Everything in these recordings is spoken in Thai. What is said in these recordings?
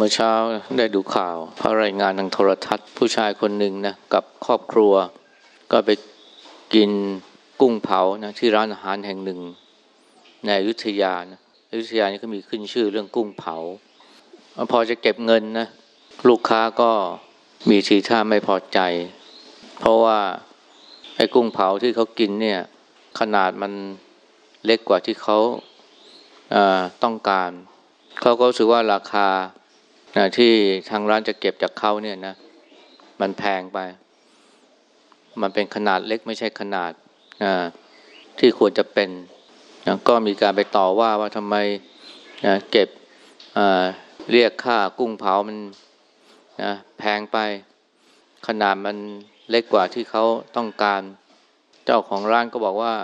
เมื่อเช้าได้ดูข่าวพระรายงานทางโทรทัศน์ ผู้ชายคนหนึ่งนะกับครอบครัว ก็ไปกินกุ้งเผานะที่ร้านอาหารแห่งหนึ่ง ในอยุธยานะอยุธยานี่ก็มีขึ้นชื่อเรื่องกุ้งเผา พอจะเก็บเงินนะลูกค้าก็มีทีท่าไม่พอใจ เพราะว่าไอ้กุ้งเผาที่เขากินเนี่ยขนาดมันเล็กกว่าที่เขาต้องการ เขาก็รู้สึกว่าราคา ที่ทางร้านจะเก็บจากเขาเนี่ยนะ มันแพงไป มันเป็นขนาดเล็กไม่ใช่ขนาดที่ควรจะเป็นนะก็มีการไปต่อว่าว่าทำไมนะเก็บเรียกค่ากุ้งเผามันนะแพงไป ขนาดมันเล็กกว่าที่เขาต้องการ เจ้าของร้านก็บอกว่า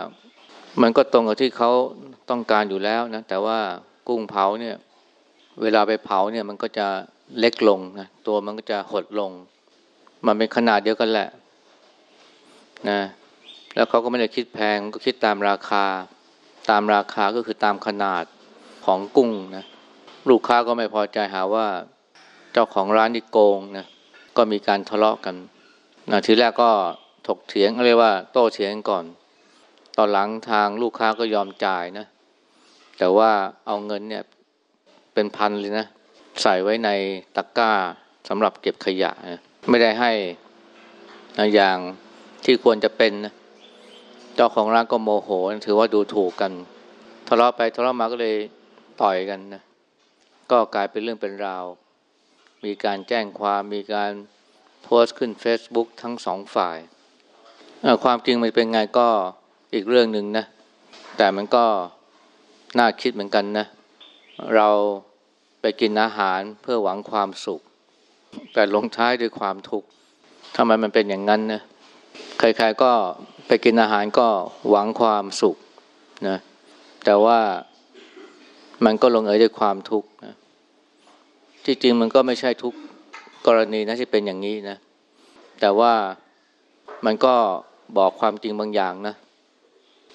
มันก็ตรงกับที่เขาต้องการอยู่แล้วนะแต่ว่ากุ้งเผาเนี่ย เวลาไปเผาเนี่ยมันก็จะเล็กลงนะตัวมันก็จะหดลง มันเป็นขนาดเดียวกันแหละนะแล้วเขาก็ไม่ได้คิดแพงก็คิดตามราคา ตามราคาก็คือตามขนาดของกุ้งนะลูกค้าก็ไม่พอใจหาว่าเจ้าของร้านนี่โกงนะก็มีการทะเลาะกันนะทีแรกก็ถกเถียงเรียกว่า โต้เถียงก่อน ตอนหลังทางลูกค้าก็ยอมจ่ายนะแต่ว่าเอาเงินเนี่ย เป็นพันเลยนะ ใส่ไว้ในตะกร้าสำหรับเก็บขยะนะไม่ได้ให้นะอย่างที่ควรจะเป็นนะเจ้าของร้านก็โมโหถือว่าดูถูกกันทะเลาะไปทะเลาะมาก็เลยต่อยกันนะก็กลายเป็นเรื่องเป็นราว มีการแจ้งความมีการโพสต์ขึ้น Facebook ทั้งสองฝ่ายความจริงมันเป็นไงก็อีกเรื่องหนึ่งนะ แต่มันก็น่าคิดเหมือนกันนะ เรา ไปกินอาหารเพื่อหวังความสุข แต่ลงท้ายด้วยความทุกข์ทำไมมันเป็นอย่างนั้นนะใครๆก็ไปกินอาหารก็หวังความสุขนะแต่ว่ามันก็ลงเอยด้วยความทุกข์นะที่จริงมันก็ไม่ใช่ทุกกรณีนะที่เป็นอย่างนี้นะแต่ว่ามันก็บอกความจริงบางอย่างนะ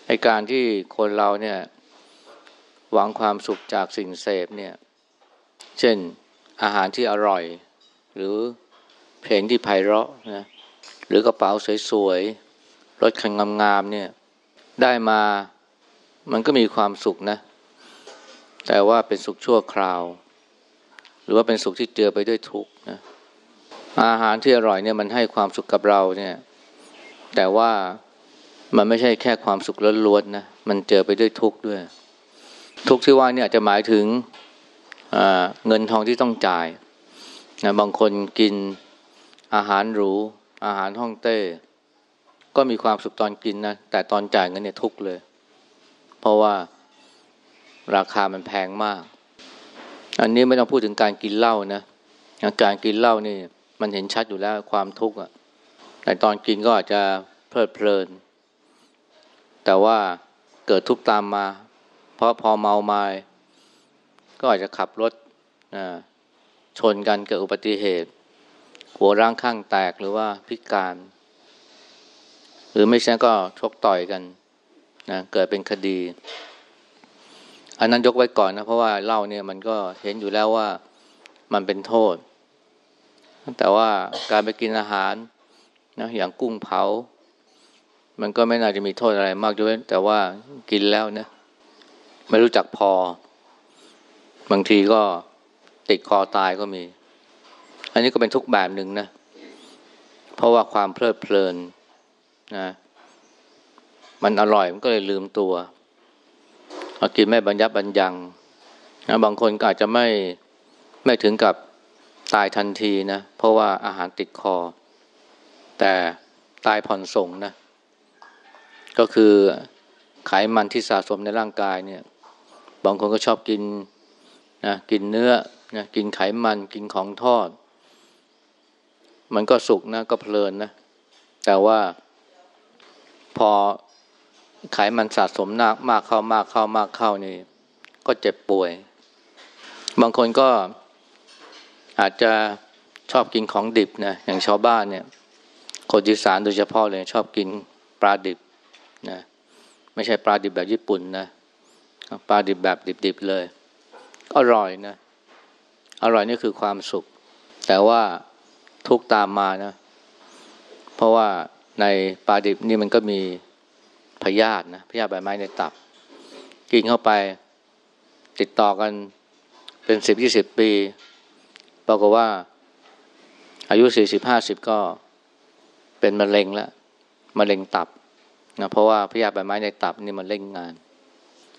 ในการที่คนเราเนี่ย หวังความสุขจากสิ่งเสพเนี่ย เช่นอาหารที่อร่อย หรือเพลงที่ไพเราะนะหรือกระเป๋าสวยๆรถคันงามๆเนี่ยได้มามันก็มีความสุขนะ แต่ว่าเป็นสุขชั่วคราว หรือว่าเป็นสุขที่เจือไปด้วยทุกข์นะอาหารที่อร่อยเนี่ยมันให้ความสุขกับเราเนี่ย แต่ว่ามันไม่ใช่แค่ความสุขล้วนๆนะมันเจอไปด้วยทุกข์ด้วย ทุกข์ที่ว่าเนี่ยจะหมายถึง เงินทองที่ต้องจ่ายนะบางคนกินอาหารหรู อาหารห้องเต้ ก็มีความสุขตอนกินนะ แต่ตอนจ่ายเงินเนี่ยทุกเลย เพราะว่าราคามันแพงมาก อันนี้ไม่ต้องพูดถึงการกินเหล้านะการกินเหล้านี่ มันเห็นชัดอยู่แล้วความทุกข์อะแต่ตอนกินก็อาจจะเพลิดเพลิน แต่ว่าเกิดทุกข์ตามมา เพราะพอเมาไมา้ ก็อาจจะขับรถชนกันเกิดอุบัติเหตุ หัวร่างข้างแตกหรือว่าพิการ หรือไม่ใช่ก็ชกต่อยกันนะเกิดเป็นคดี อันนั้นยกไว้ก่อนนะ เพราะว่าเล้าเนี่ยมันก็เห็นอยู่แล้วว่ามันเป็นโทษ แต่ว่าการไปกินอาหารนะอย่างกุ้งเผา มันก็ไม่น่าจะมีโทษอะไรมากด้วยแต่ว่ากินแล้วนะไม่รู้จักพอ บางทีก็ติดคอตายก็มี อันนี้ก็เป็นทุกแบบหนึ่งนะ เพราะว่าความเพลิดเพลินนะมันอร่อยมันก็เลยลืมตัวเอากินไม่บรรยับบรรยังนะบางคนก็อาจจะไม่ไม่ถึงกับตายทันทีนะ เพราะว่าอาหารติดคอ แต่ตายผ่อนส่งนะ ก็คือไขมันที่สะสมในร่างกายเนี่ย บางคนก็ชอบกิน นะกินเนื้อนะกินไขมันกินของทอด มันก็สุกนะก็เพลินนะ แต่ว่าพอไขมันสะสมมากมากเข้ามากเข้ามากเข้านี่ ก็เจ็บป่วย บางคนก็อาจจะชอบกินของดิบนะอย่างชาวบ้านเนี่ยคนอีสานโดยเฉพาะเลยชอบกินปลาดิบนะไม่ใช่ปลาดิบแบบญี่ปุ่นนะปลาดิบแบบดิบๆเลย อร่อยนะ อร่อยนี่คือความสุข แต่ว่าทุกตามมานะ เพราะว่าในปลาดิบนี่มันก็มีพยาธินะพยาธิใบไม้ในตับ กินเข้าไปติดต่อกันเป็นสิบยี่สิบปีบอกว่า อายุสี่สิบห้าสิบก็เป็นมะเร็งแล้วมะเร็งตับนะเพราะว่าพยาธิใบไม้ในตับนี่มันเล่งงาน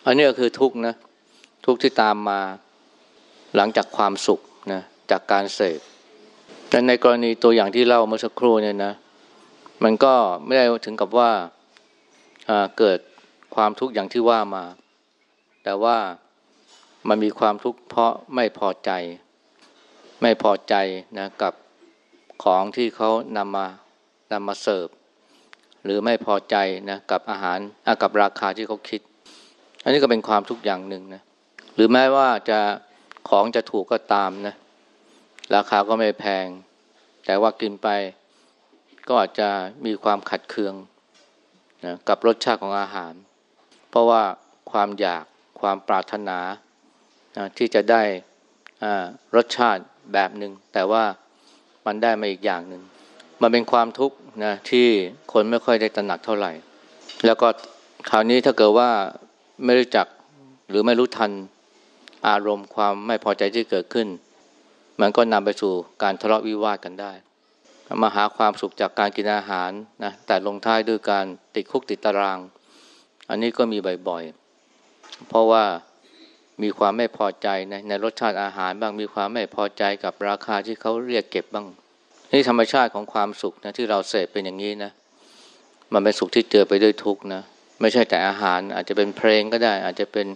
อันนี้ก็คือทุกนะ ทุกที่ตามมาหลังจากความสุขนะจากการเสพแต่ในกรณีตัวอย่างที่เล่าเมื่อสักครู่เนี่ยนะ มันก็ไม่ได้ถึงกับว่าเกิดความทุกข์อย่างที่ว่ามา แต่ว่ามันมีความทุกข์เพราะไม่พอใจ ไม่พอใจนะกับของที่เขานำมานำมาเสิร์ฟหรือไม่พอใจนะกับอาหารกับราคาที่เขาคิด อันนี้ก็เป็นความทุกข์อย่างหนึ่งนะ หรือแม้ว่าจะของจะถูกก็ตามนะ ราคาก็ไม่แพง แต่ว่ากินไปก็อาจจะมีความขัดเคืองนะกับรสชาติของอาหาร เพราะว่าความอยากความปรารถนานะที่จะได้รสชาติแบบหนึ่งแต่ว่ามันได้มาอีกอย่างหนึ่งมันเป็นความทุกข์นะที่คนไม่ค่อยได้ตระหนักเท่าไหร่ แล้วก็คราวนี้ถ้าเกิดว่าไม่รู้จักหรือไม่รู้ทัน อารมณ์ความไม่พอใจที่เกิดขึ้น มันก็นำไปสู่การทะเลาะวิวาทกันได้ มาหาความสุขจากการกินอาหารนะแต่ลงท้ายด้วยการติดคุกติดตาราง อันนี้ก็มีบ่อยๆ เพราะว่ามีความไม่พอใจในในรสชาติอาหารบ้างมีความไม่พอใจกับราคาที่เขาเรียกเก็บบ้างนี่ธรรมชาติของความสุขนะที่เราเสพเป็นอย่างนี้นะมันเป็นสุขที่เจอไปด้วยทุกข์นะไม่ใช่แต่อาหารอาจจะเป็นเพลงก็ได้ อาจจะเป็น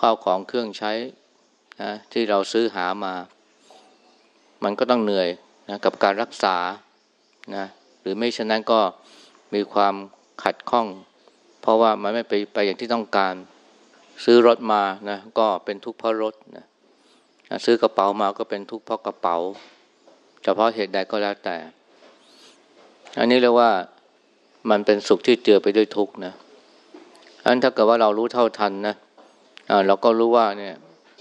ข้าวของเครื่องใช้นะที่เราซื้อหามา มันก็ต้องเหนื่อยนะกับการรักษานะหรือไม่ฉะนั้นก็มีความขัดข้อง เพราะว่ามันไม่ไปไปอย่างที่ต้องการ ซื้อรถมานะก็เป็นทุกข์เพราะรถนะซื้อกระเป๋ามาก็เป็นทุกข์เพราะกระเป๋า เฉพาะเหตุใดก็แล้วแต่ อันนี้เรียกว่ามันเป็นสุขที่เจือไปด้วยทุกข์นะอันถ้าเกิดว่าเรารู้เท่าทันนะ เราก็รู้ว่าเนี่ย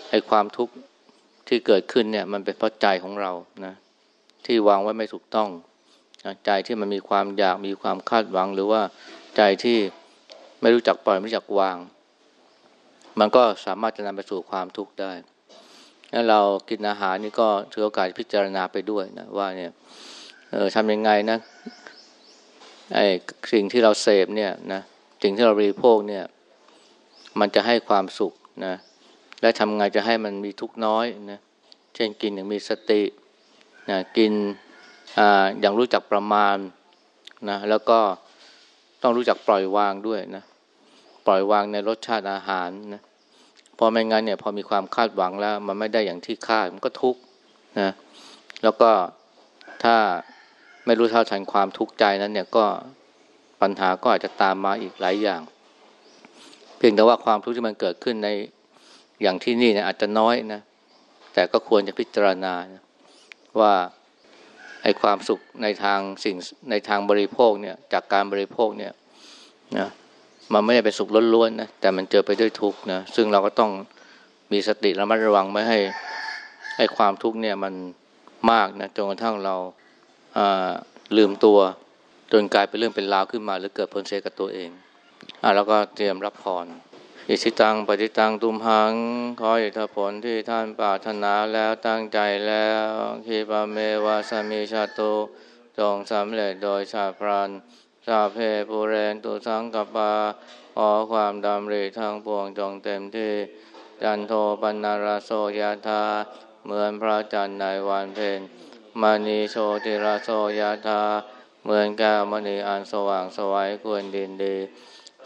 ไอ้ความทุกข์ที่เกิดขึ้นเนี่ย มันเป็นเพราะใจของเรานะ ที่วางไว้ไม่ถูกต้องใจที่มันมีความอยากมีความคาดหวัง หรือว่าใจที่ไม่รู้จักปล่อยไม่รู้จักวาง มันก็สามารถจะนำไปสู่ความทุกข์ได้แล้วเรากินอาหารนี่ก็ถือโอกาสพิจารณาไปด้วยนะว่าเนี่ยเออทำยังไงนะไอ้สิ่งที่เราเสพเนี่ยนะสิ่งที่เราบริโภคเนี่ย มันจะให้ความสุขนะและทำไงจะให้มันมีทุกน้อยนะเช่นกินอย่างมีสตินะกินออย่างรู้จักประมาณนะแล้วก็ต้องรู้จักปล่อยวางด้วยนะปล่อยวางในรสชาติอาหารนะพอไม่งั้นเนี่ยพอมีความคาดหวังแล้ว มันไม่ได้อย่างที่คาดมันก็ทุกข์นะแล้วก็ถ้าไม่รู้เท่าทันความทุกข์ใจนั้นเนี่ยก็ปัญหาก็อาจจะตามมาอีกหลายอย่าง เพียงแต่ว่าความทุกข์ที่มันเกิดขึ้นในอย่างที่นี่นี่ยอาจจะน้อยนะ แต่ก็ควรจะพิจารณานะว่าไอ้ความสุขในทางสิ่งในทางบริโภคเนี่ย จากการบริโภคเนี่ยนะมันไม่ได้เป็นสุขล้วนๆนะแต่มันเจอไปด้วยทุกข์นะซึ่งเราก็ต้องมีสติระมัดระวังไม่ให้ให้ความทุกข์เนี่ยมันมากนะจนกระทั่งเราลืมตัวจนกลายเป็นเรื่องเป็นราวขึ้นมา หรือเกิดผลเสียกับตัวเอง อ่าแล้วก็เตรียมรับพรอิสิตังปฏิตังตุมหัง ขออิทธผลที่ท่านปรารถนาแล้วตั้งใจแล้วคีปเมวาสมิชาโตจงสำเร็จโดยชาพรานสาเพปูเรนตุสังกปาขอความดำริทางปวงจงเต็มที่ จันโทปันนาราโสยธาเหมือนพระจันทร์ในวันเพ็ญมณีโชติราโสยธา เหมือนแก้วมณีอันสว่างสวัยควรดินดี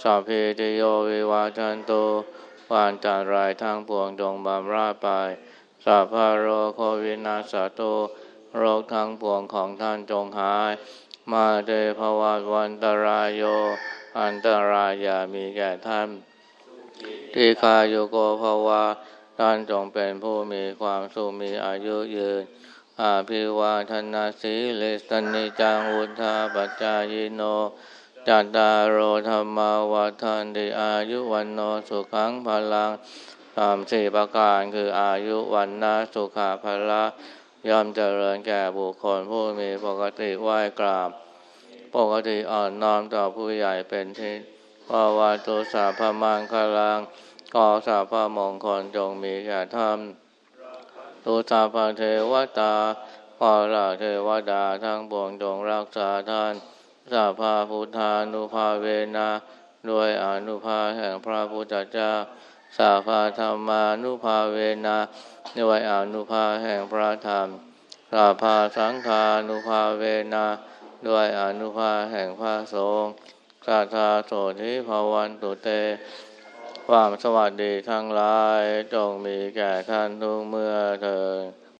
สาเพเตโยวิวาจันโตวานจันรายทางปวงจงบำราไปสัพพโรโควินาสาโตโรคทั้งปวงของท่านจงหาย มาเตภวัตวันตรายโย อันตรายามีแก่ท่านที่คาโยโกภวาท่านจงเป็นผู้มีความสุขมีอายุยืน อาภิวาทนาสีเลสนิจังอุทาปัจจายโนจัตตารโอธรรมาวาทันติอายุวันโนสุขังพลังตามสี่ประการคืออายุวันนะสุขาภละย่อมเจริญแก่บุคคลผู้มีปกติไหว้กราบ ปกติอ่อนน้อมต่อผู้ใหญ่เป็นที่วาวาตุสาพมังคลังกอสาพมงคลจงมีแก่ท่าน ตุสาพเทวตาขอลาเทวดาทั้งปวงจงรักษาท่านสาภาพุทธานุภาเวนะด้วยอนุภาแห่งพระพุทธเจ้าสาภาธรรมานุภาเวนะด้วยอนุภาแห่งพระธรรมสาภาสังฆานุภาเวนะด้วยอนุภาแห่งพระสงฆ์สาธาโสธิภาวันตุเต ความสวัสดีทั้งหลายจงมีแก่ท่านทุกเมื่อเถิด